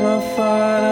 My father